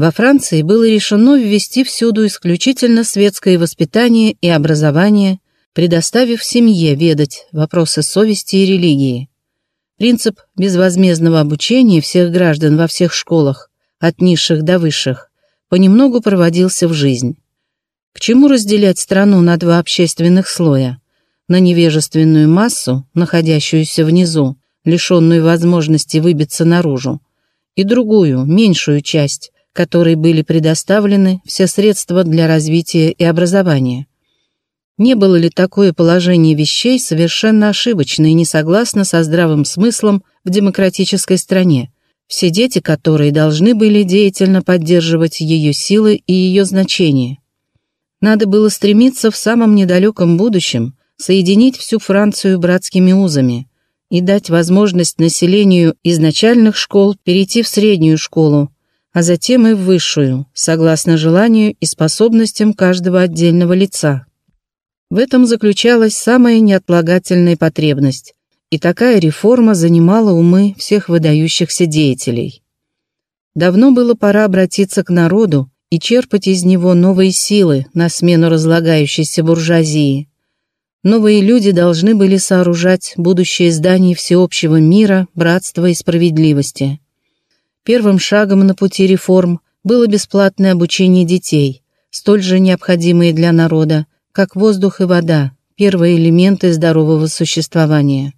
Во Франции было решено ввести всюду исключительно светское воспитание и образование, предоставив семье ведать вопросы совести и религии. Принцип безвозмездного обучения всех граждан во всех школах, от низших до высших, понемногу проводился в жизнь. К чему разделять страну на два общественных слоя? На невежественную массу, находящуюся внизу, лишенную возможности выбиться наружу, и другую, меньшую часть, которой были предоставлены все средства для развития и образования. Не было ли такое положение вещей совершенно ошибочно и не согласно со здравым смыслом в демократической стране, все дети которые должны были деятельно поддерживать ее силы и ее значение? Надо было стремиться в самом недалеком будущем соединить всю Францию братскими узами и дать возможность населению из начальных школ перейти в среднюю школу, а затем и высшую, согласно желанию и способностям каждого отдельного лица. В этом заключалась самая неотлагательная потребность, и такая реформа занимала умы всех выдающихся деятелей. Давно было пора обратиться к народу и черпать из него новые силы на смену разлагающейся буржуазии. Новые люди должны были сооружать будущее здание всеобщего мира, братства и справедливости. Первым шагом на пути реформ было бесплатное обучение детей, столь же необходимые для народа, как воздух и вода, первые элементы здорового существования.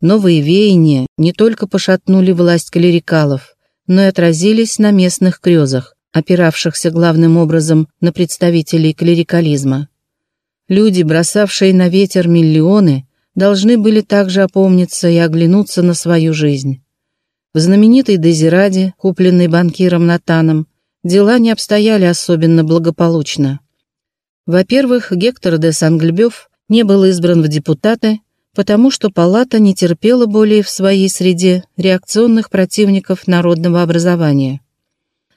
Новые веяния не только пошатнули власть клерикалов, но и отразились на местных крезах, опиравшихся главным образом на представителей клерикализма. Люди, бросавшие на ветер миллионы, должны были также опомниться и оглянуться на свою жизнь. В знаменитой Дезираде, купленной банкиром Натаном, дела не обстояли особенно благополучно. Во-первых, Гектор де Санглебёв не был избран в депутаты, потому что палата не терпела более в своей среде реакционных противников народного образования.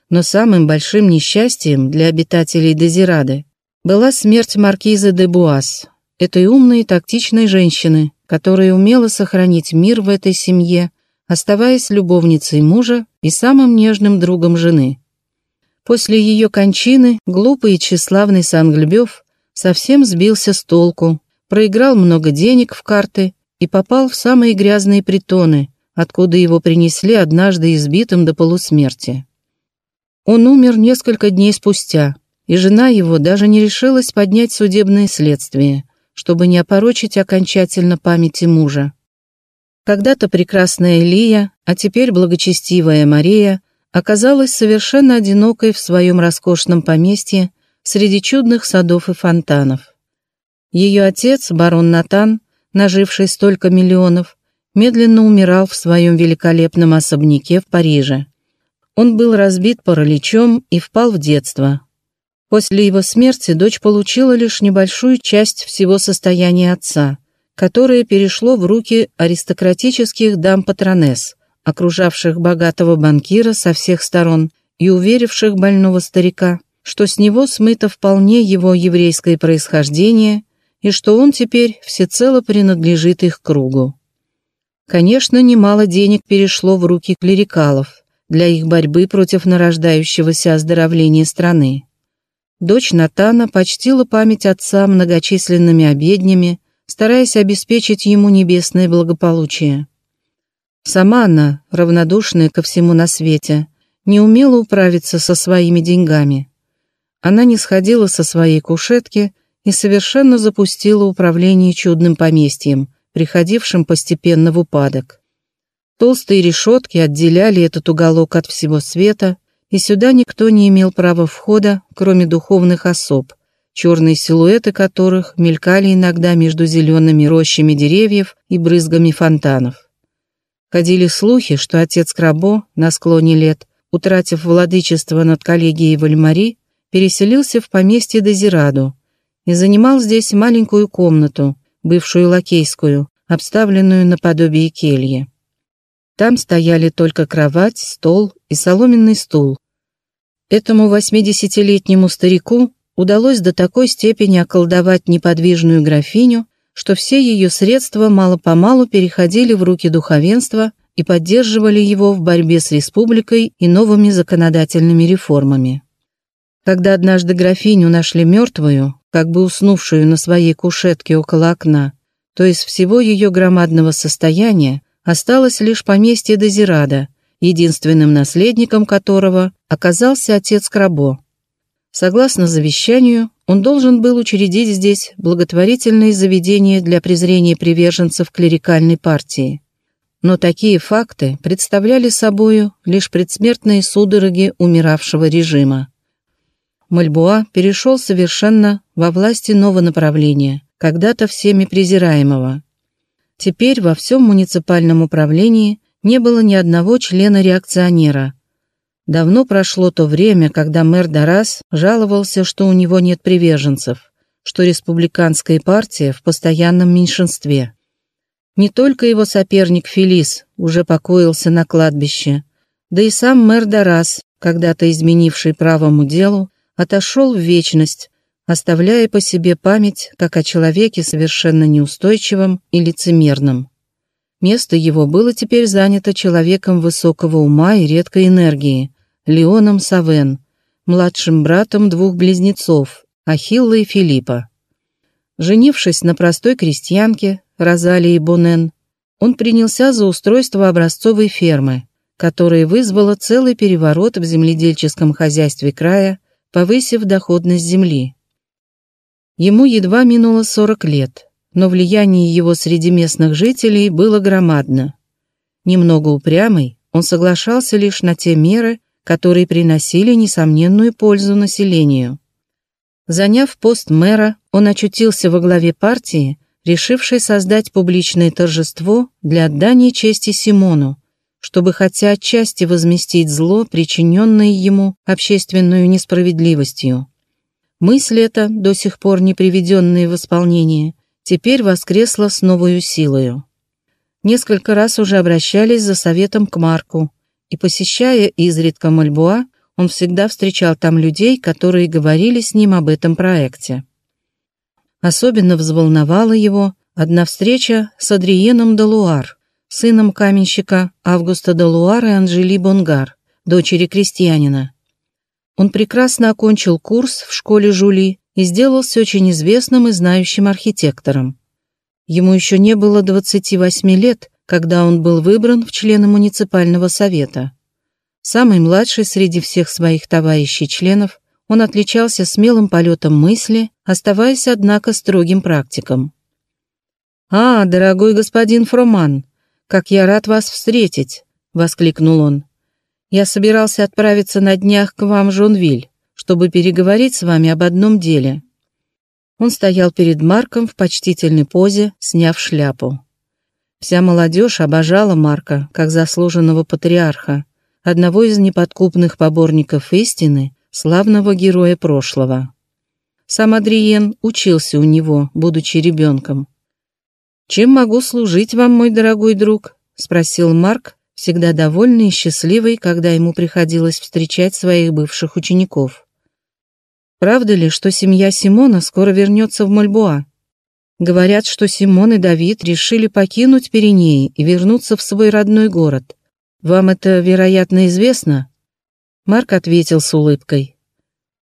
Но самым большим несчастьем для обитателей Дезирады была смерть маркизы де Буас, этой умной и тактичной женщины, которая умела сохранить мир в этой семье, оставаясь любовницей мужа и самым нежным другом жены. После ее кончины глупый и тщеславный Санглебев совсем сбился с толку, проиграл много денег в карты и попал в самые грязные притоны, откуда его принесли однажды избитым до полусмерти. Он умер несколько дней спустя, и жена его даже не решилась поднять судебное следствие, чтобы не опорочить окончательно памяти мужа. Когда-то прекрасная Лия, а теперь благочестивая Мария, оказалась совершенно одинокой в своем роскошном поместье среди чудных садов и фонтанов. Ее отец, барон Натан, наживший столько миллионов, медленно умирал в своем великолепном особняке в Париже. Он был разбит параличом и впал в детство. После его смерти дочь получила лишь небольшую часть всего состояния отца, которое перешло в руки аристократических дам-патронесс, окружавших богатого банкира со всех сторон и уверивших больного старика, что с него смыто вполне его еврейское происхождение и что он теперь всецело принадлежит их кругу. Конечно, немало денег перешло в руки клерикалов, для их борьбы против нарождающегося оздоровления страны. Дочь Натана почтила память отца многочисленными обеднями, стараясь обеспечить ему небесное благополучие. Сама она, равнодушная ко всему на свете, не умела управиться со своими деньгами. Она не сходила со своей кушетки и совершенно запустила управление чудным поместьем, приходившим постепенно в упадок. Толстые решетки отделяли этот уголок от всего света, и сюда никто не имел права входа, кроме духовных особ, черные силуэты которых мелькали иногда между зелеными рощами деревьев и брызгами фонтанов. Ходили слухи, что отец Крабо на склоне лет, утратив владычество над коллегией Вальмари, переселился в поместье Дезираду и занимал здесь маленькую комнату, бывшую лакейскую, обставленную наподобие кельи. Там стояли только кровать, стол и соломенный стул. Этому восьмидесятилетнему старику удалось до такой степени околдовать неподвижную графиню, что все ее средства мало-помалу переходили в руки духовенства и поддерживали его в борьбе с республикой и новыми законодательными реформами. Когда однажды графиню нашли мертвую, как бы уснувшую на своей кушетке около окна, то из всего ее громадного состояния осталось лишь поместье Дезирада, единственным наследником которого оказался отец Крабо. Согласно завещанию, он должен был учредить здесь благотворительные заведения для презрения приверженцев клерикальной партии. Но такие факты представляли собою лишь предсмертные судороги умиравшего режима. Мальбуа перешел совершенно во власти нового направления, когда-то всеми презираемого. Теперь во всем муниципальном управлении не было ни одного члена-реакционера – Давно прошло то время, когда мэр Дарас жаловался, что у него нет приверженцев, что республиканская партия в постоянном меньшинстве. Не только его соперник Фелис уже покоился на кладбище, да и сам мэр Дарас, когда-то изменивший правому делу, отошел в вечность, оставляя по себе память как о человеке совершенно неустойчивом и лицемерном. Место его было теперь занято человеком высокого ума и редкой энергии, Леоном Савен, младшим братом двух близнецов, Ахилла и Филиппа. Женившись на простой крестьянке, Розалии Бонен, он принялся за устройство образцовой фермы, которая вызвала целый переворот в земледельческом хозяйстве края, повысив доходность земли. Ему едва минуло 40 лет, но влияние его среди местных жителей было громадно. Немного упрямый, он соглашался лишь на те меры, которые приносили несомненную пользу населению. Заняв пост мэра, он очутился во главе партии, решившей создать публичное торжество для отдания чести Симону, чтобы хотя отчасти возместить зло, причиненное ему общественную несправедливостью. Мысль эта, до сих пор не приведенная в исполнение, теперь воскресла с новою силою. Несколько раз уже обращались за советом к Марку, и посещая изредка Мальбуа, он всегда встречал там людей, которые говорили с ним об этом проекте. Особенно взволновала его одна встреча с Адриеном Далуар, сыном каменщика Августа Далуар и Анжели Бонгар, дочери крестьянина. Он прекрасно окончил курс в школе Жули и сделался очень известным и знающим архитектором. Ему еще не было 28 лет, когда он был выбран в члены муниципального совета. Самый младший среди всех своих товарищей-членов, он отличался смелым полетом мысли, оставаясь, однако, строгим практиком. «А, дорогой господин Фроман, как я рад вас встретить!» — воскликнул он. «Я собирался отправиться на днях к вам Жонвиль, чтобы переговорить с вами об одном деле». Он стоял перед Марком в почтительной позе, сняв шляпу. Вся молодежь обожала Марка как заслуженного патриарха, одного из неподкупных поборников истины, славного героя прошлого. Сам Адриен учился у него, будучи ребенком. «Чем могу служить вам, мой дорогой друг?» — спросил Марк, всегда довольный и счастливый, когда ему приходилось встречать своих бывших учеников. «Правда ли, что семья Симона скоро вернется в Мальбуа?» Говорят, что Симон и Давид решили покинуть Пиренеи и вернуться в свой родной город. Вам это, вероятно, известно?» Марк ответил с улыбкой.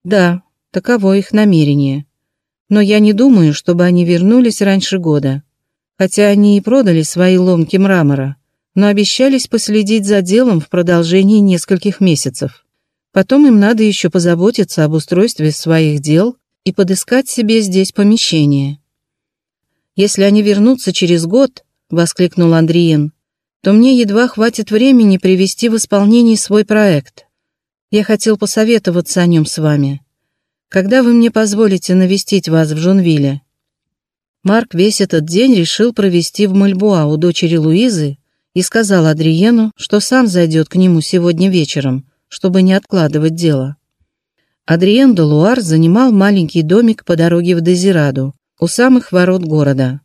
«Да, таково их намерение. Но я не думаю, чтобы они вернулись раньше года. Хотя они и продали свои ломки мрамора, но обещались последить за делом в продолжении нескольких месяцев. Потом им надо еще позаботиться об устройстве своих дел и подыскать себе здесь помещение. «Если они вернутся через год», — воскликнул Андриен, «то мне едва хватит времени привести в исполнение свой проект. Я хотел посоветоваться о нем с вами. Когда вы мне позволите навестить вас в Жонвилле?» Марк весь этот день решил провести в Мальбуа у дочери Луизы и сказал Адриену, что сам зайдет к нему сегодня вечером, чтобы не откладывать дело. Адриен де Луар занимал маленький домик по дороге в Дезираду, у самых ворот города.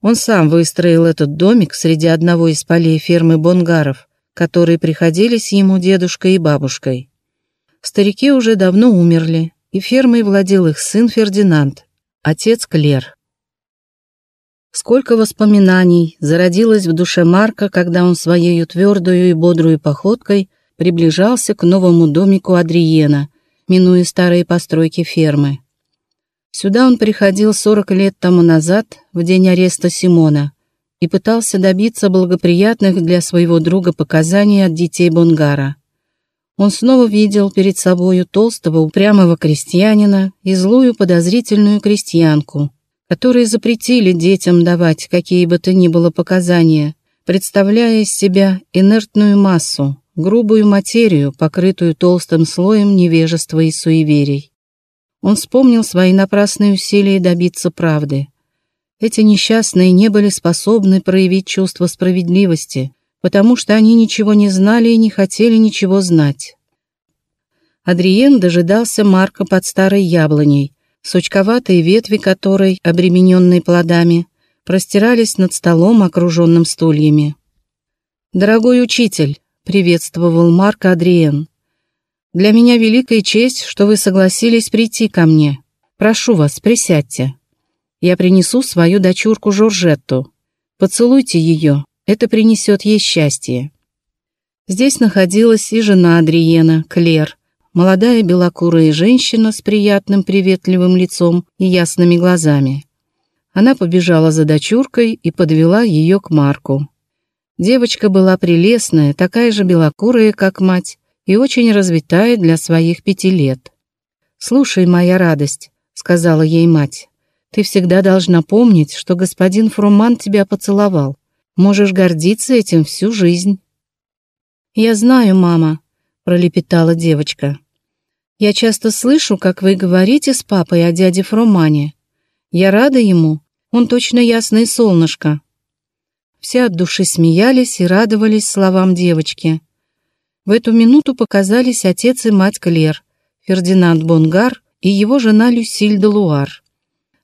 Он сам выстроил этот домик среди одного из полей фермы Бонгаров, которые приходились ему дедушкой и бабушкой. Старики уже давно умерли, и фермой владел их сын Фердинанд, отец Клер. Сколько воспоминаний зародилось в душе Марка, когда он своей твердую и бодрую походкой приближался к новому домику Адриена, минуя старые постройки фермы. Сюда он приходил 40 лет тому назад, в день ареста Симона, и пытался добиться благоприятных для своего друга показаний от детей Бонгара. Он снова видел перед собою толстого упрямого крестьянина и злую подозрительную крестьянку, которые запретили детям давать какие бы то ни было показания, представляя из себя инертную массу, грубую материю, покрытую толстым слоем невежества и суеверий. Он вспомнил свои напрасные усилия добиться правды. Эти несчастные не были способны проявить чувство справедливости, потому что они ничего не знали и не хотели ничего знать. Адриен дожидался Марка под старой яблоней, сучковатые ветви которой, обремененные плодами, простирались над столом, окруженным стульями. «Дорогой учитель», — приветствовал Марка Адриен, — «для меня великая честь, что вы согласились прийти ко мне. Прошу вас, присядьте. Я принесу свою дочурку Жоржетту. Поцелуйте ее, это принесет ей счастье». Здесь находилась и жена Адриена, Клер, молодая белокурая женщина с приятным приветливым лицом и ясными глазами. Она побежала за дочуркой и подвела ее к Марку. Девочка была прелестная, такая же белокурая, как мать, и очень развитая для своих пяти лет. «Слушай, моя радость», — сказала ей мать, — «ты всегда должна помнить, что господин Фруман тебя поцеловал. Можешь гордиться этим всю жизнь». «Я знаю, мама», пролепетала девочка. «Я часто слышу, как вы говорите с папой о дяде Фромане. Я рада ему, он точно ясное солнышко». Все от души смеялись и радовались словам девочки. В эту минуту показались отец и мать Клер, Фердинанд Бонгар и его жена Люсиль де Луар.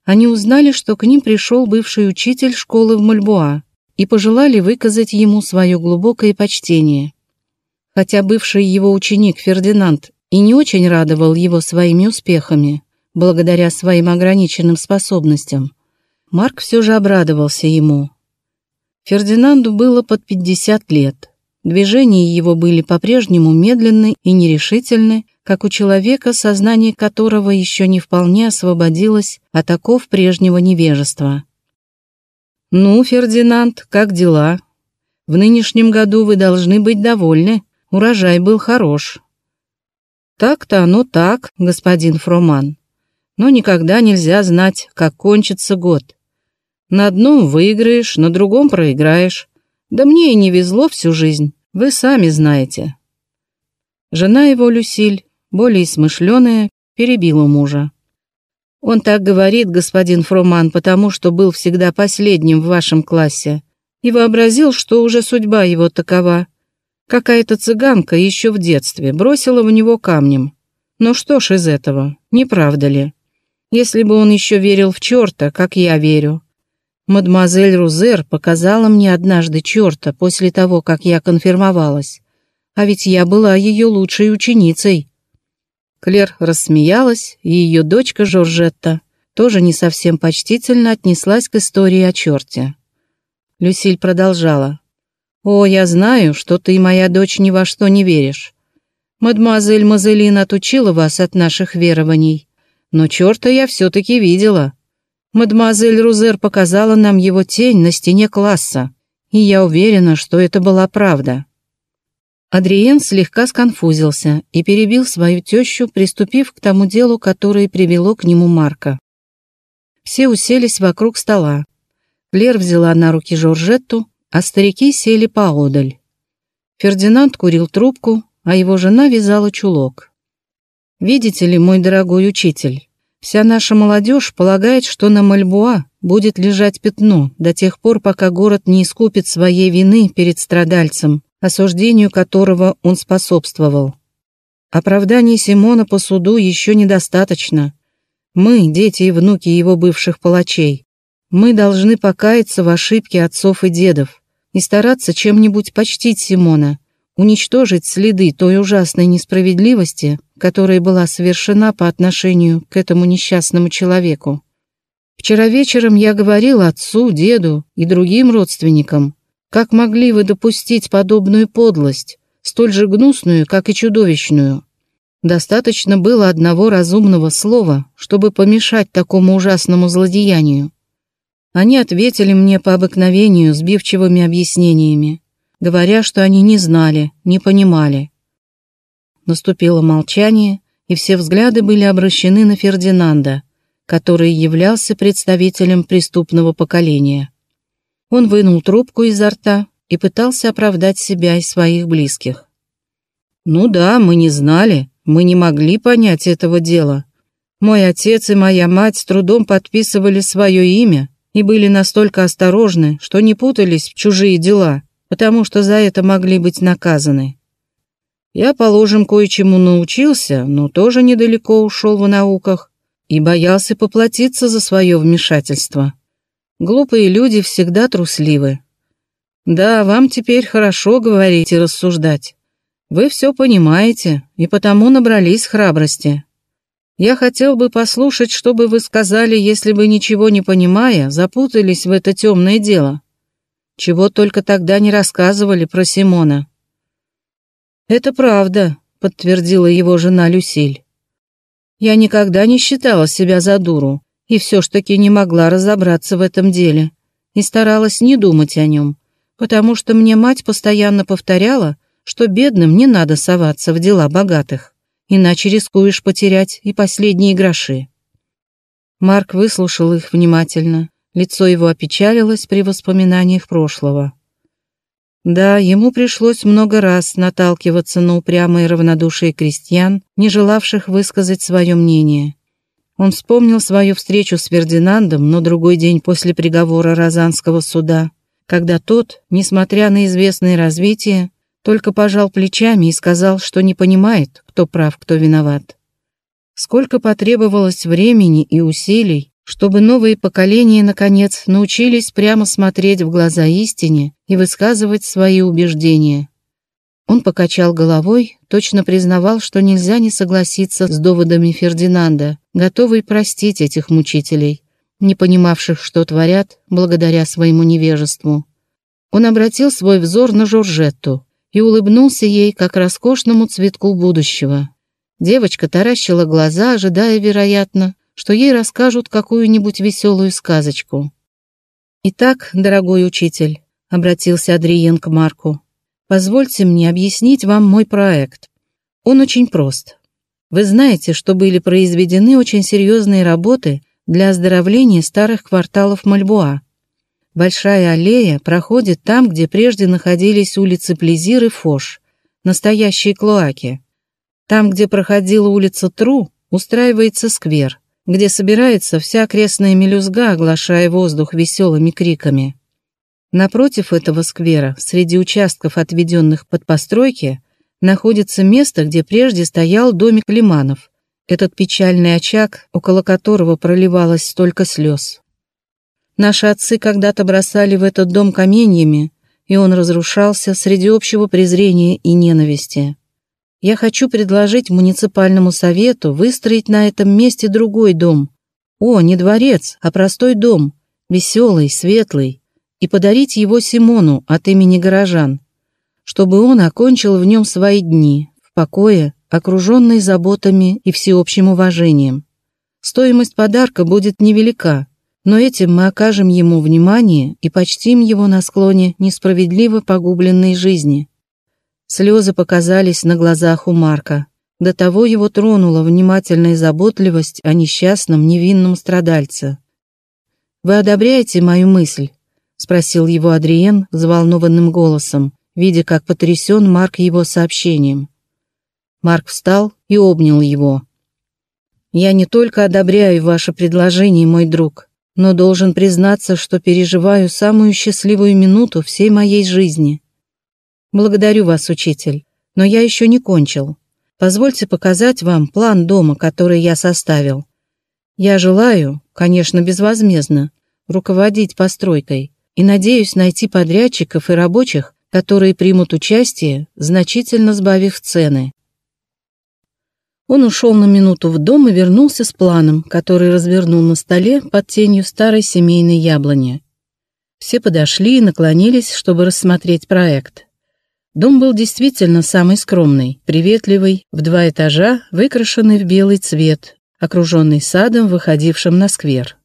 Они узнали, что к ним пришел бывший учитель школы в Мальбуа и пожелали выказать ему свое глубокое почтение. Хотя бывший его ученик Фердинанд и не очень радовал его своими успехами, благодаря своим ограниченным способностям, Марк все же обрадовался ему. Фердинанду было под 50 лет. Движения его были по-прежнему медленны и нерешительны, как у человека, сознание которого еще не вполне освободилось от оков прежнего невежества. «Ну, Фердинанд, как дела? В нынешнем году вы должны быть довольны», урожай был хорош. Так-то оно так, господин Фроман. Но никогда нельзя знать, как кончится год. На одном выиграешь, на другом проиграешь. Да мне и не везло всю жизнь, вы сами знаете. Жена его, Люсиль, более смышленая, перебила мужа. Он так говорит, господин Фроман, потому что был всегда последним в вашем классе и вообразил, что уже судьба его такова, Какая-то цыганка еще в детстве бросила в него камнем. Ну что ж из этого, не правда ли? Если бы он еще верил в черта, как я верю. Мадемуазель Рузер показала мне однажды черта после того, как я конфирмовалась. А ведь я была ее лучшей ученицей. Клер рассмеялась, и ее дочка Жоржетта тоже не совсем почтительно отнеслась к истории о черте. Люсиль продолжала. «О, я знаю, что ты, моя дочь, ни во что не веришь. Мадемуазель Мазелин отучила вас от наших верований. Но черта я все-таки видела. Мадемуазель Рузер показала нам его тень на стене класса, и я уверена, что это была правда». Адриен слегка сконфузился и перебил свою тещу, приступив к тому делу, которое привело к нему Марка. Все уселись вокруг стола. Клер взяла на руки Жоржетту, а старики сели поодаль. Фердинанд курил трубку, а его жена вязала чулок. «Видите ли, мой дорогой учитель, вся наша молодежь полагает, что на Мальбуа будет лежать пятно до тех пор, пока город не искупит своей вины перед страдальцем, осуждению которого он способствовал. Оправданий Симона по суду еще недостаточно. Мы, дети и внуки его бывших палачей, мы должны покаяться в ошибке отцов и дедов и стараться чем-нибудь почтить Симона, уничтожить следы той ужасной несправедливости, которая была совершена по отношению к этому несчастному человеку. Вчера вечером я говорил отцу, деду и другим родственникам, как могли вы допустить подобную подлость, столь же гнусную, как и чудовищную. Достаточно было одного разумного слова, чтобы помешать такому ужасному злодеянию. Они ответили мне по обыкновению сбивчивыми объяснениями, говоря, что они не знали, не понимали. Наступило молчание, и все взгляды были обращены на Фердинанда, который являлся представителем преступного поколения. Он вынул трубку изо рта и пытался оправдать себя и своих близких. «Ну да, мы не знали, мы не могли понять этого дела. Мой отец и моя мать с трудом подписывали свое имя и были настолько осторожны, что не путались в чужие дела, потому что за это могли быть наказаны. Я, положим, кое-чему научился, но тоже недалеко ушел в науках и боялся поплатиться за свое вмешательство. Глупые люди всегда трусливы. Да, вам теперь хорошо говорить и рассуждать. Вы все понимаете и потому набрались храбрости. Я хотел бы послушать, что бы вы сказали, если бы, ничего не понимая, запутались в это темное дело. Чего только тогда не рассказывали про Симона. «Это правда», — подтвердила его жена Люсиль. «Я никогда не считала себя за дуру и все ж таки не могла разобраться в этом деле и старалась не думать о нем, потому что мне мать постоянно повторяла, что бедным не надо соваться в дела богатых, иначе рискуешь потерять и последние гроши. Марк выслушал их внимательно, лицо его опечалилось при воспоминаниях прошлого. Да, ему пришлось много раз наталкиваться на упрямое равнодушие крестьян, не желавших высказать свое мнение. Он вспомнил свою встречу с Фердинандом на другой день после приговора Розанского суда, когда тот, несмотря на известное развитие, только пожал плечами и сказал, что не понимает, кто прав, кто виноват. Сколько потребовалось времени и усилий, чтобы новые поколения, наконец, научились прямо смотреть в глаза истине и высказывать свои убеждения. Он покачал головой, точно признавал, что нельзя не согласиться с доводами Фердинанда, готовый простить этих мучителей, не понимавших, что творят, благодаря своему невежеству. Он обратил свой взор на Жоржетту, и улыбнулся ей, как роскошному цветку будущего. Девочка таращила глаза, ожидая, вероятно, что ей расскажут какую-нибудь веселую сказочку. «Итак, дорогой учитель», — обратился Адриен к Марку, «позвольте мне объяснить вам мой проект. Он очень прост. Вы знаете, что были произведены очень серьезные работы для оздоровления старых кварталов Мальбуа, Большая аллея проходит там, где прежде находились улицы Плезир и Фош, настоящие клоаки. Там, где проходила улица Тру, устраивается сквер, где собирается вся окрестная мелюзга, оглашая воздух веселыми криками. Напротив этого сквера, среди участков, отведенных под постройки, находится место, где прежде стоял домик Лиманов, этот печальный очаг, около которого проливалось столько слез. Наши отцы когда-то бросали в этот дом каменьями, и он разрушался среди общего презрения и ненависти. Я хочу предложить муниципальному совету выстроить на этом месте другой дом. О, не дворец, а простой дом, веселый, светлый, и подарить его Симону от имени горожан, чтобы он окончил в нем свои дни, в покое, окруженный заботами и всеобщим уважением. Стоимость подарка будет невелика, но этим мы окажем ему внимание и почтим его на склоне несправедливо погубленной жизни. Слезы показались на глазах у Марка. До того его тронула внимательная заботливость о несчастном невинном страдальце. «Вы одобряете мою мысль?» — спросил его Адриен взволнованным голосом, видя, как потрясен Марк его сообщением. Марк встал и обнял его. «Я не только одобряю ваше предложение, мой друг, но должен признаться, что переживаю самую счастливую минуту всей моей жизни. Благодарю вас, учитель, но я еще не кончил. Позвольте показать вам план дома, который я составил. Я желаю, конечно, безвозмездно, руководить постройкой и надеюсь найти подрядчиков и рабочих, которые примут участие, значительно сбавив цены. Он ушел на минуту в дом и вернулся с планом, который развернул на столе под тенью старой семейной яблони. Все подошли и наклонились, чтобы рассмотреть проект. Дом был действительно самый скромный, приветливый, в два этажа, выкрашенный в белый цвет, окруженный садом, выходившим на сквер.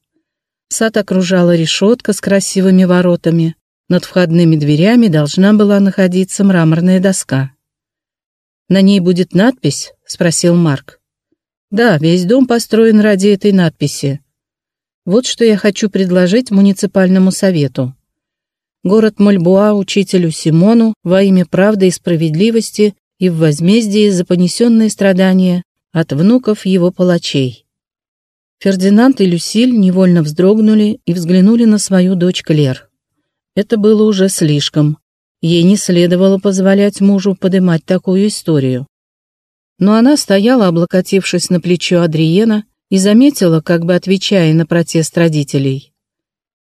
Сад окружала решетка с красивыми воротами. Над входными дверями должна была находиться мраморная доска. «На ней будет надпись?» — спросил Марк. «Да, весь дом построен ради этой надписи. Вот что я хочу предложить муниципальному совету. Город Мальбуа учителю Симону во имя правды и справедливости и в возмездии за понесенные страдания от внуков его палачей». Фердинанд и Люсиль невольно вздрогнули и взглянули на свою дочь Клер. Это было уже слишком. Ей не следовало позволять мужу подымать такую историю. Но она стояла, облокотившись на плечо Адриена, и заметила, как бы отвечая на протест родителей.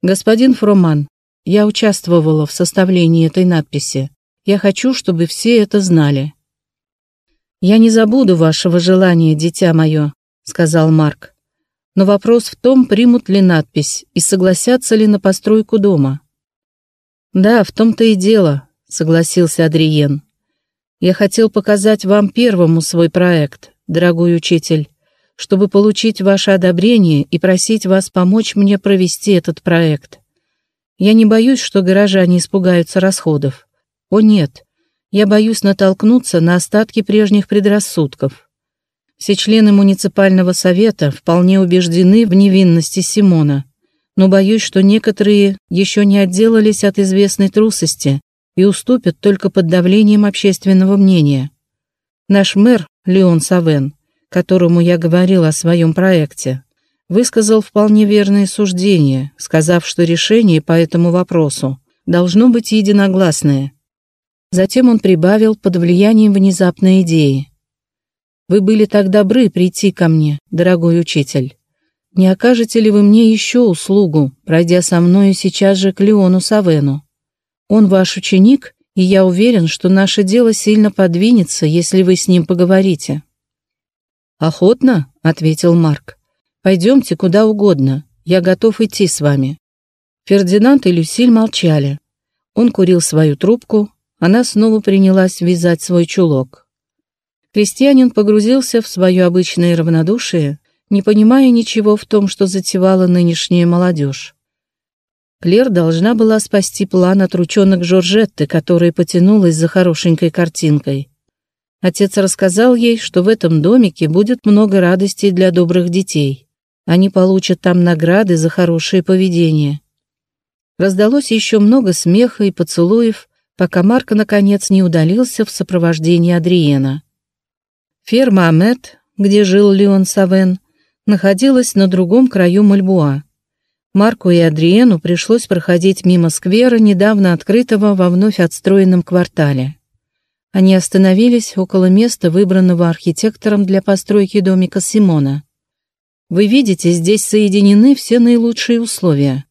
«Господин Фроман, я участвовала в составлении этой надписи. Я хочу, чтобы все это знали». «Я не забуду вашего желания, дитя мое», — сказал Марк. «Но вопрос в том, примут ли надпись и согласятся ли на постройку дома. «Да, в том-то и дело», — согласился Адриен. «Я хотел показать вам первому свой проект, дорогой учитель, чтобы получить ваше одобрение и просить вас помочь мне провести этот проект. Я не боюсь, что горожане испугаются расходов. О нет, я боюсь натолкнуться на остатки прежних предрассудков. Все члены муниципального совета вполне убеждены в невинности Симона» но боюсь, что некоторые еще не отделались от известной трусости и уступят только под давлением общественного мнения. Наш мэр, Леон Савен, которому я говорил о своем проекте, высказал вполне верные суждения, сказав, что решение по этому вопросу должно быть единогласное. Затем он прибавил под влиянием внезапной идеи. «Вы были так добры прийти ко мне, дорогой учитель не окажете ли вы мне еще услугу, пройдя со мною сейчас же к Леону Савену? Он ваш ученик, и я уверен, что наше дело сильно подвинется, если вы с ним поговорите». «Охотно», — ответил Марк. «Пойдемте куда угодно, я готов идти с вами». Фердинанд и Люсиль молчали. Он курил свою трубку, она снова принялась вязать свой чулок. Крестьянин погрузился в свое обычное равнодушие, не понимая ничего в том, что затевала нынешняя молодежь. Клер должна была спасти план от ручонок Жоржетты, которая потянулась за хорошенькой картинкой. Отец рассказал ей, что в этом домике будет много радостей для добрых детей. Они получат там награды за хорошее поведение. Раздалось еще много смеха и поцелуев, пока Марк наконец не удалился в сопровождении Адриена. Ферма Амет, где жил Леон Савен, находилась на другом краю Мальбуа. Марку и Адриену пришлось проходить мимо сквера, недавно открытого во вновь отстроенном квартале. Они остановились около места, выбранного архитектором для постройки домика Симона. Вы видите, здесь соединены все наилучшие условия.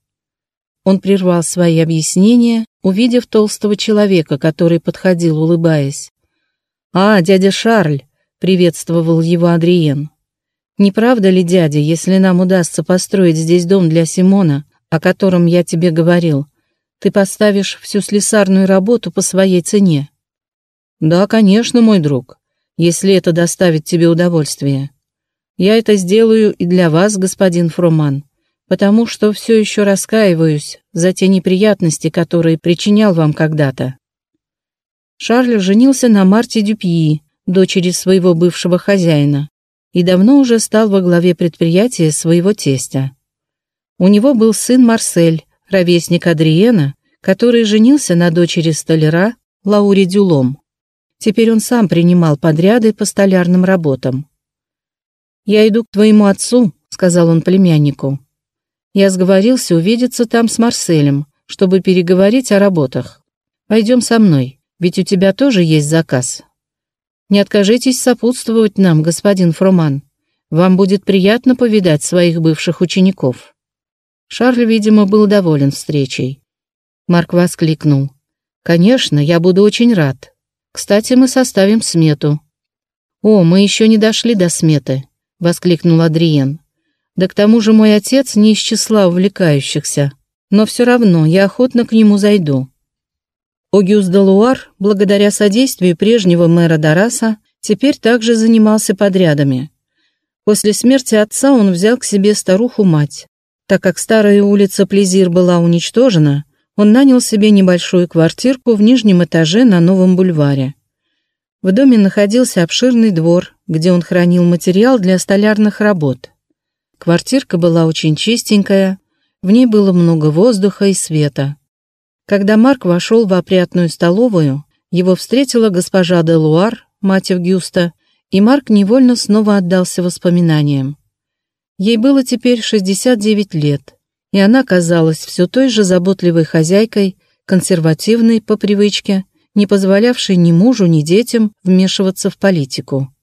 Он прервал свои объяснения, увидев толстого человека, который подходил, улыбаясь. «А, дядя Шарль!» — приветствовал его Адриен. Не правда ли, дядя, если нам удастся построить здесь дом для Симона, о котором я тебе говорил, ты поставишь всю слесарную работу по своей цене? Да, конечно, мой друг, если это доставит тебе удовольствие. Я это сделаю и для вас, господин Фроман, потому что все еще раскаиваюсь за те неприятности, которые причинял вам когда-то. Шарль женился на Марте Дюпьи, дочери своего бывшего хозяина, и давно уже стал во главе предприятия своего тестя. У него был сын Марсель, ровесник Адриена, который женился на дочери столяра Лауре Дюлом. Теперь он сам принимал подряды по столярным работам. «Я иду к твоему отцу», — сказал он племяннику. «Я сговорился увидеться там с Марселем, чтобы переговорить о работах. Пойдем со мной, ведь у тебя тоже есть заказ». Не откажитесь сопутствовать нам, господин Фроман. Вам будет приятно повидать своих бывших учеников». Шарль, видимо, был доволен встречей. Марк воскликнул. «Конечно, я буду очень рад. Кстати, мы составим смету». «О, мы еще не дошли до сметы», — воскликнул Адриен. «Да к тому же мой отец не из числа увлекающихся, но все равно я охотно к нему зайду». Огюс де Луар, благодаря содействию прежнего мэра Дараса, теперь также занимался подрядами. После смерти отца он взял к себе старуху-мать. Так как старая улица Плезир была уничтожена, он нанял себе небольшую квартирку в нижнем этаже на Новом бульваре. В доме находился обширный двор, где он хранил материал для столярных работ. Квартирка была очень чистенькая, в ней было много воздуха и света. Когда Марк вошел в опрятную столовую, его встретила госпожа де Луар, мать Авгюста, и Марк невольно снова отдался воспоминаниям. Ей было теперь 69 лет, и она казалась все той же заботливой хозяйкой, консервативной по привычке, не позволявшей ни мужу, ни детям вмешиваться в политику.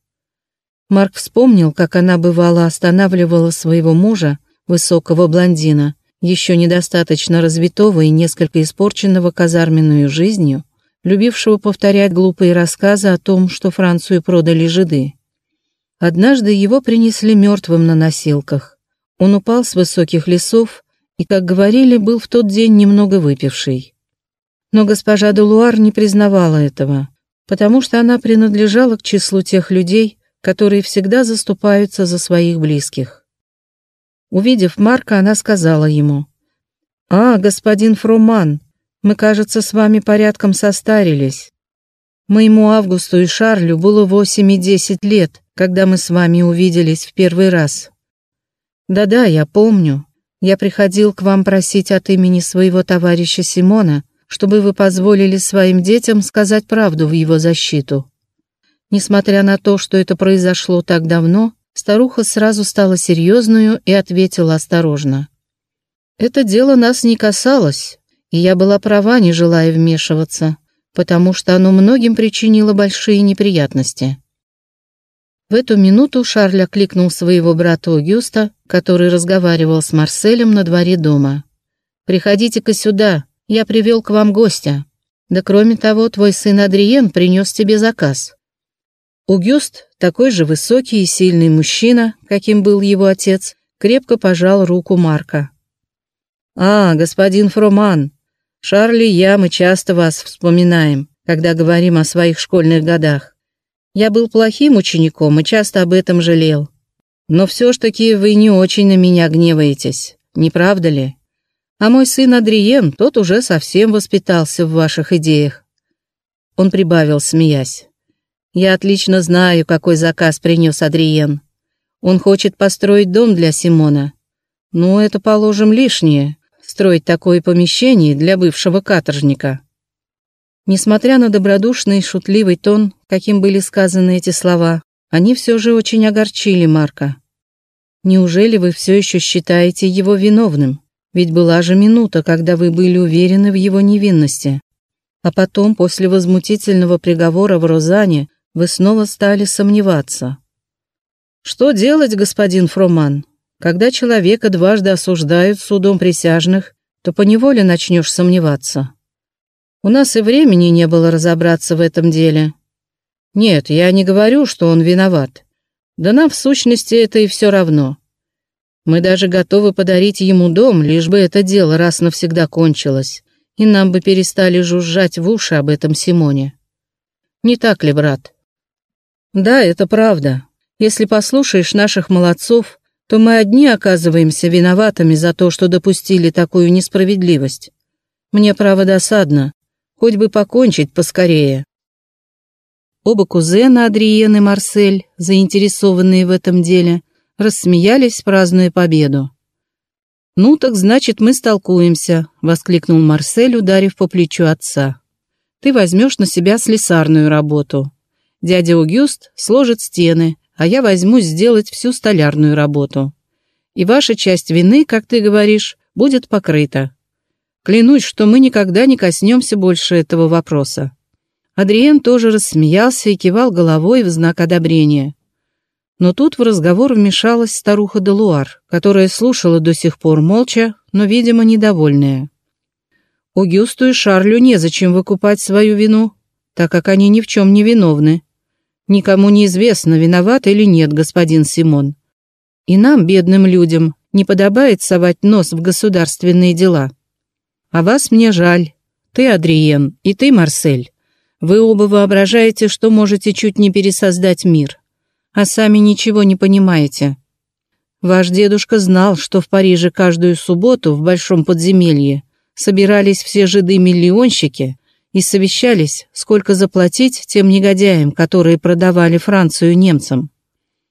Марк вспомнил, как она бывало останавливала своего мужа, высокого блондина, еще недостаточно развитого и несколько испорченного казарменную жизнью, любившего повторять глупые рассказы о том, что Францию продали жиды. Однажды его принесли мертвым на носилках. Он упал с высоких лесов и, как говорили, был в тот день немного выпивший. Но госпожа Делуар не признавала этого, потому что она принадлежала к числу тех людей, которые всегда заступаются за своих близких. Увидев Марка, она сказала ему, «А, господин Фруман, мы, кажется, с вами порядком состарились. Моему Августу и Шарлю было восемь и десять лет, когда мы с вами увиделись в первый раз. Да-да, я помню. Я приходил к вам просить от имени своего товарища Симона, чтобы вы позволили своим детям сказать правду в его защиту. Несмотря на то, что это произошло так давно, старуха сразу стала серьезную и ответила осторожно. «Это дело нас не касалось, и я была права, не желая вмешиваться, потому что оно многим причинило большие неприятности». В эту минуту Шарль окликнул своего брата Огюста, который разговаривал с Марселем на дворе дома. «Приходите-ка сюда, я привел к вам гостя. Да кроме того, твой сын Адриен принес тебе заказ». Угюст, такой же высокий и сильный мужчина, каким был его отец, крепко пожал руку Марка. «А, господин Фроман, Шарли и я, мы часто вас вспоминаем, когда говорим о своих школьных годах. Я был плохим учеником и часто об этом жалел. Но все ж таки вы не очень на меня гневаетесь, не правда ли?» А мой сын Адриен, тот уже совсем воспитался в ваших идеях. Он прибавил, смеясь. Я отлично знаю, какой заказ принес Адриен. Он хочет построить дом для Симона. Ну, это, положим, лишнее. Строить такое помещение для бывшего каторжника. Несмотря на добродушный и шутливый тон, каким были сказаны эти слова, они все же очень огорчили Марка. Неужели вы все еще считаете его виновным? Ведь была же минута, когда вы были уверены в его невинности. А потом, после возмутительного приговора в Розане, вы снова стали сомневаться. Что делать, господин Фроман? Когда человека дважды осуждают судом присяжных, то поневоле начнешь сомневаться. У нас и времени не было разобраться в этом деле. Нет, я не говорю, что он виноват. Да нам в сущности это и все равно. Мы даже готовы подарить ему дом, лишь бы это дело раз навсегда кончилось, и нам бы перестали жужжать в уши об этом Симоне. Не так ли, брат? Да, это правда. Если послушаешь наших молодцов, то мы одни оказываемся виноватыми за то, что допустили такую несправедливость. Мне право досадно, хоть бы покончить поскорее. Оба кузена Адриен и Марсель, заинтересованные в этом деле, рассмеялись, празднуя победу. «Ну, так значит, мы столкуемся», — воскликнул Марсель, ударив по плечу отца. «Ты возьмешь на себя слесарную работу. Дядя Угюст сложит стены, а я возьмусь сделать всю столярную работу. И ваша часть вины, как ты говоришь, будет покрыта. Клянусь, что мы никогда не коснемся больше этого вопроса». Адриен тоже рассмеялся и кивал головой в знак одобрения. Но тут в разговор вмешалась старуха Делуар, которая слушала до сих пор молча, но, видимо, недовольная. Огюсту и Шарлю незачем выкупать свою вину, так как они ни в чем не виновны. Никому не известно, виноват или нет господин Симон. И нам, бедным людям, не подобает совать нос в государственные дела. А вас мне жаль. Ты, Адриен, и ты, Марсель. Вы оба воображаете, что можете чуть не пересоздать мир, а сами ничего не понимаете. Ваш дедушка знал, что в Париже каждую субботу в Большом подземелье собирались все жиды-миллионщики и совещались, сколько заплатить тем негодяям, которые продавали Францию немцам.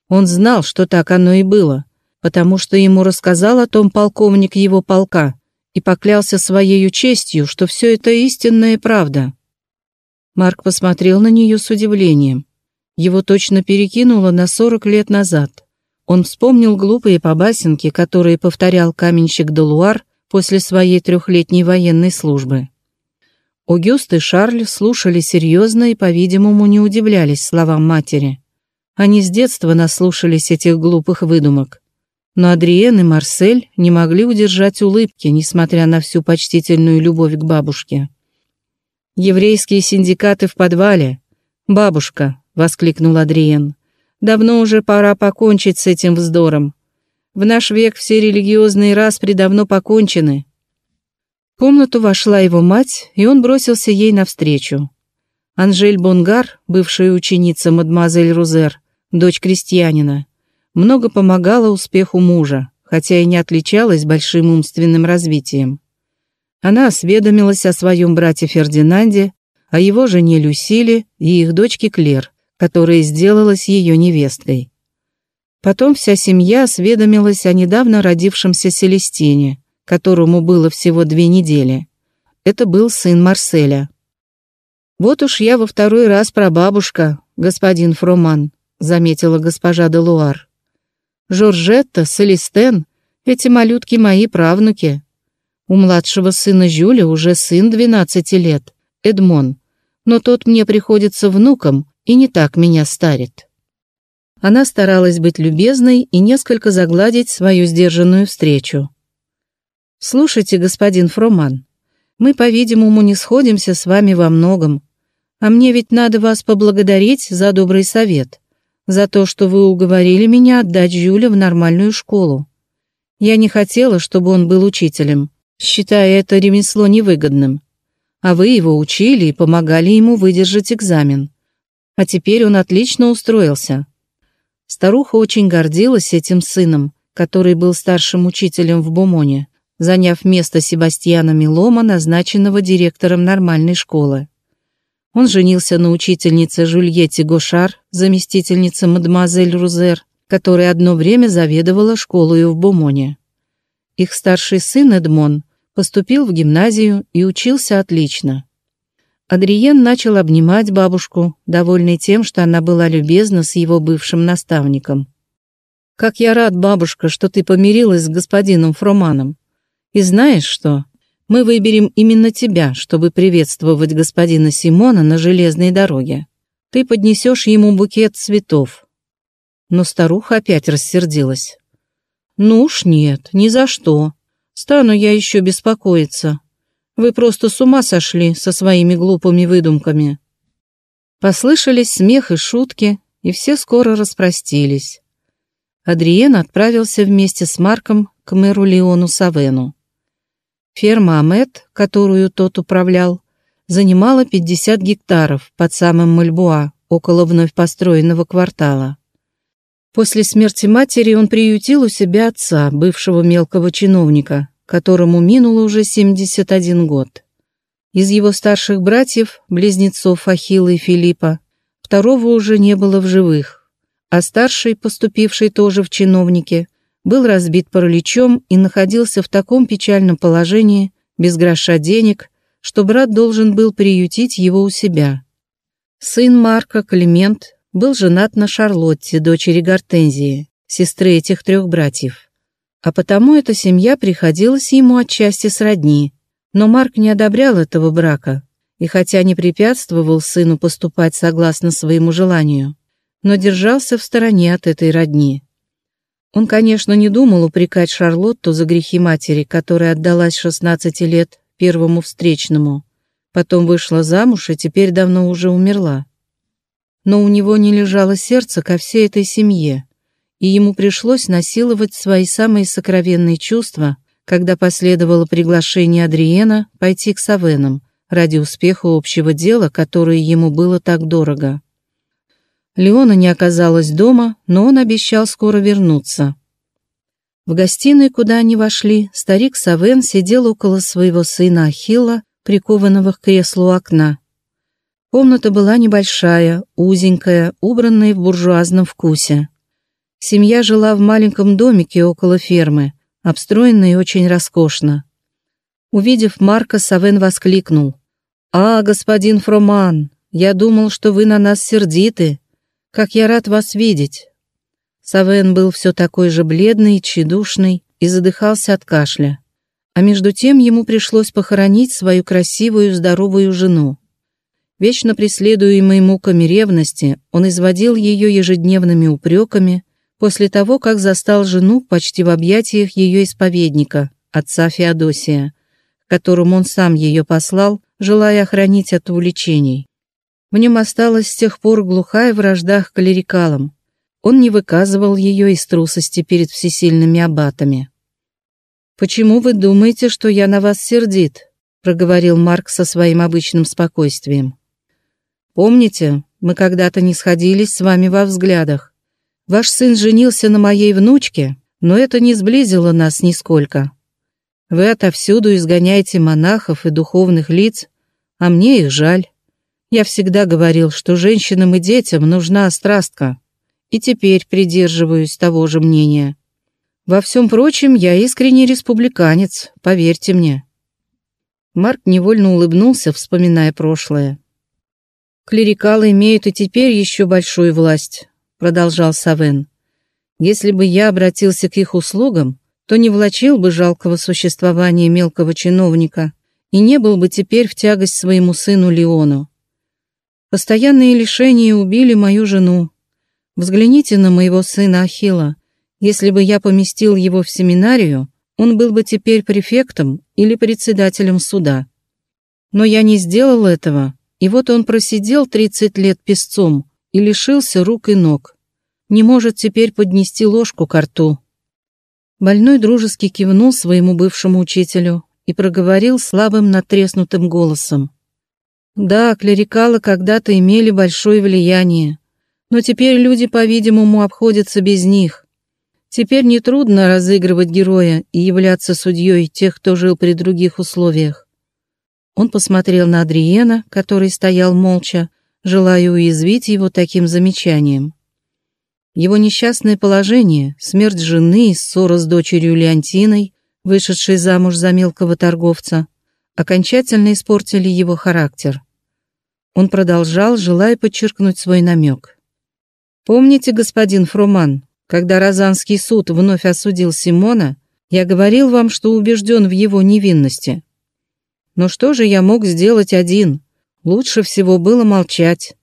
Он знал, что так оно и было, потому что ему рассказал о том полковник его полка и поклялся своей честью, что все это истинная правда. Марк посмотрел на нее с удивлением. Его точно перекинуло на сорок лет назад. Он вспомнил глупые побасенки, которые повторял каменщик Делуар после своей трехлетней военной службы. Огюст и Шарль слушали серьезно и, по-видимому, не удивлялись словам матери. Они с детства наслушались этих глупых выдумок. Но Адриен и Марсель не могли удержать улыбки, несмотря на всю почтительную любовь к бабушке. «Еврейские синдикаты в подвале. Бабушка!» — воскликнул Адриен. «Давно уже пора покончить с этим вздором. В наш век все религиозные распри давно покончены. В комнату вошла его мать, и он бросился ей навстречу. Анжель Бонгар, бывшая ученица мадемуазель Рузер, дочь крестьянина, много помогала успеху мужа, хотя и не отличалась большим умственным развитием. Она осведомилась о своем брате Фердинанде, о его жене Люсиле и их дочке Клер, которая сделалась ее невесткой. Потом вся семья осведомилась о недавно родившемся Селестине, которому было всего две недели. Это был сын Марселя. «Вот уж я во второй раз прабабушка, господин Фроман», заметила госпожа де Луар. «Жоржетта, Селестен, эти малютки мои правнуки. У младшего сына Жюля уже сын 12 лет, Эдмон, но тот мне приходится внуком и не так меня старит». Она старалась быть любезной и несколько загладить свою сдержанную встречу. «Слушайте, господин Фроман, мы, по-видимому, не сходимся с вами во многом, а мне ведь надо вас поблагодарить за добрый совет, за то, что вы уговорили меня отдать Жюля в нормальную школу. Я не хотела, чтобы он был учителем, считая это ремесло невыгодным. А вы его учили и помогали ему выдержать экзамен. А теперь он отлично устроился. Старуха очень гордилась этим сыном, который был старшим учителем в Бумоне заняв место Себастьяна Милома, назначенного директором нормальной школы. Он женился на учительнице Жульетте Гошар, заместительнице мадемуазель Рузер, которая одно время заведовала школой в Бумоне. Их старший сын Эдмон поступил в гимназию и учился отлично. Адриен начал обнимать бабушку, довольный тем, что она была любезна с его бывшим наставником. «Как я рад, бабушка, что ты помирилась с господином Фроманом. И знаешь что? Мы выберем именно тебя, чтобы приветствовать господина Симона на железной дороге. Ты поднесешь ему букет цветов». Но старуха опять рассердилась. «Ну уж нет, ни за что. Стану я еще беспокоиться. Вы просто с ума сошли со своими глупыми выдумками». Послышались смех и шутки, и все скоро распростились. Адриен отправился вместе с Марком к мэру Леону Савену. Ферма Амет, которую тот управлял, занимала 50 гектаров под самым Мальбуа, около вновь построенного квартала. После смерти матери он приютил у себя отца, бывшего мелкого чиновника, которому минуло уже 71 год. Из его старших братьев, близнецов Ахилла и Филиппа, второго уже не было в живых, а старший, поступивший тоже в чиновники, был разбит параличом и находился в таком печальном положении, без гроша денег, что брат должен был приютить его у себя. Сын Марка, Климент, был женат на Шарлотте, дочери Гортензии, сестры этих трех братьев. А потому эта семья приходилась ему отчасти сродни. Но Марк не одобрял этого брака, и хотя не препятствовал сыну поступать согласно своему желанию, но держался в стороне от этой родни. Он, конечно, не думал упрекать Шарлотту за грехи матери, которая отдалась 16 лет первому встречному. Потом вышла замуж и теперь давно уже умерла. но у него не лежало сердце ко всей этой семье, и ему пришлось насиловать свои самые сокровенные чувства, когда последовало приглашение Адриена пойти к Савенам ради успеха общего дела, которое ему было так дорого. Леона не оказалась дома, но он обещал скоро вернуться. В гостиной, куда они вошли, старик Савен сидел около своего сына Ахилла, прикованного к креслу окна. Комната была небольшая, узенькая, убранная в буржуазном вкусе. Семья жила в маленьком домике около фермы, обстроенной очень роскошно. Увидев Марка, Савен воскликнул. «А, господин Фроман, я думал, что вы на нас сердиты. Как я рад вас видеть!» Савен был все такой же бледный, тщедушный и задыхался от кашля. А между тем ему пришлось похоронить свою красивую, здоровую жену. Вечно преследуемый муками ревности, он изводил ее ежедневными упреками после того, как застал жену почти в объятиях ее исповедника, отца Феодосия, которому он сам ее послал, желая охранить от увлечений. В нем осталась с тех пор глухая вражда к клерикалам. Он не выказывал ее из трусости перед всесильными аббатами. «Почему вы думаете, что я на вас сердит?» проговорил Марк со своим обычным спокойствием. «Помните, мы когда-то не сходились с вами во взглядах. Ваш сын женился на моей внучке, но это не сблизило нас нисколько. Вы отовсюду изгоняете монахов и духовных лиц, а мне их жаль. Я всегда говорил, что женщинам и детям нужна острастка, и теперь придерживаюсь того же мнения. Во всем прочем, я искренний республиканец, поверьте мне». Марк невольно улыбнулся, вспоминая прошлое. «Клерикалы имеют и теперь еще большую власть», — продолжал Савен. «Если бы я обратился к их услугам, то не влачил бы жалкого существования мелкого чиновника и не был бы теперь в тягость своему сыну Леону. Постоянные лишения убили мою жену. Взгляните на моего сына Ахила. Если бы я поместил его в семинарию, он был бы теперь префектом или председателем суда. Но я не сделал этого, и вот он просидел 30 лет песцом и лишился рук и ног. Не может теперь поднести ложку к рту. Больной дружески кивнул своему бывшему учителю и проговорил слабым натреснутым голосом. Да, клерикалы когда-то имели большое влияние, но теперь люди, по-видимому, обходятся без них. Теперь нетрудно разыгрывать героя и являться судьей тех, кто жил при других условиях. Он посмотрел на Адриена, который стоял молча, желая уязвить его таким замечанием. Его несчастное положение, смерть жены ссора с дочерью Леонтиной, вышедшей замуж за мелкого торговца, окончательно испортили его характер. Он продолжал, желая подчеркнуть свой намек. «Помните, господин Фроман, когда Розанский суд вновь осудил Симона, я говорил вам, что убежден в его невинности. Но что же я мог сделать один? Лучше всего было молчать.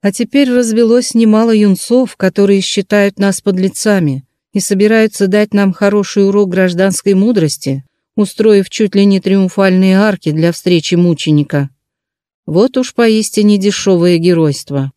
А теперь развелось немало юнцов, которые считают нас подлецами и собираются дать нам хороший урок гражданской мудрости, устроив чуть ли не триумфальные арки для встречи мученика. Вот уж поистине дешевое геройство.